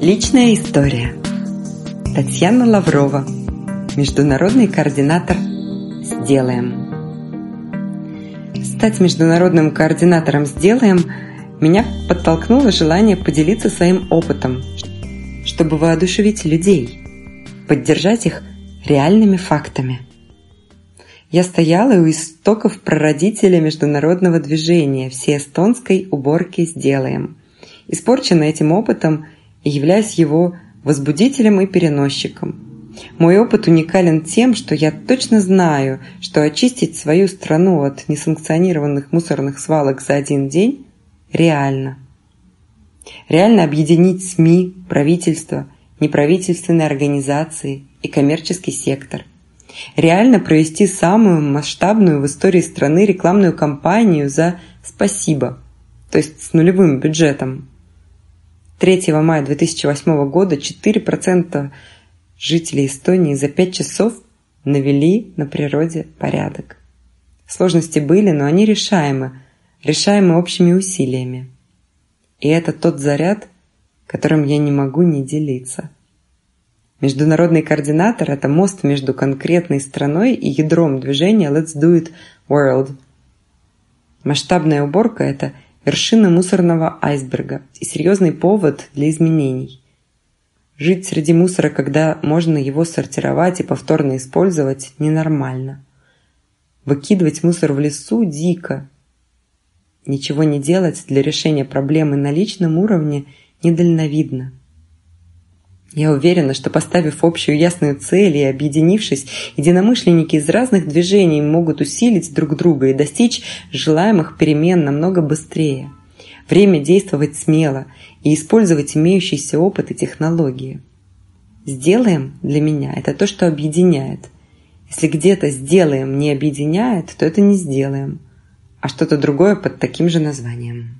Личная история. Татьяна Лаврова, международный координатор «Сделаем». Стать международным координатором «Сделаем» меня подтолкнуло желание поделиться своим опытом, чтобы воодушевить людей, поддержать их реальными фактами. Я стояла у истоков прародителя международного движения всей эстонской уборки «Сделаем». Испорчена этим опытом – и являюсь его возбудителем и переносчиком. Мой опыт уникален тем, что я точно знаю, что очистить свою страну от несанкционированных мусорных свалок за один день реально. Реально объединить СМИ, правительство, неправительственные организации и коммерческий сектор. Реально провести самую масштабную в истории страны рекламную кампанию за «спасибо», то есть с нулевым бюджетом. 3 мая 2008 года 4% жителей Эстонии за 5 часов навели на природе порядок. Сложности были, но они решаемы, решаемы общими усилиями. И это тот заряд, которым я не могу не делиться. Международный координатор – это мост между конкретной страной и ядром движения Let's Do It World. Масштабная уборка – это – вершина мусорного айсберга и серьезный повод для изменений. Жить среди мусора, когда можно его сортировать и повторно использовать, ненормально. Выкидывать мусор в лесу дико. Ничего не делать для решения проблемы на личном уровне недальновидно. Я уверена, что поставив общую ясную цель и объединившись, единомышленники из разных движений могут усилить друг друга и достичь желаемых перемен намного быстрее. Время действовать смело и использовать имеющийся опыт и технологии. «Сделаем» для меня – это то, что объединяет. Если где-то «сделаем» не объединяет, то это не «сделаем», а что-то другое под таким же названием.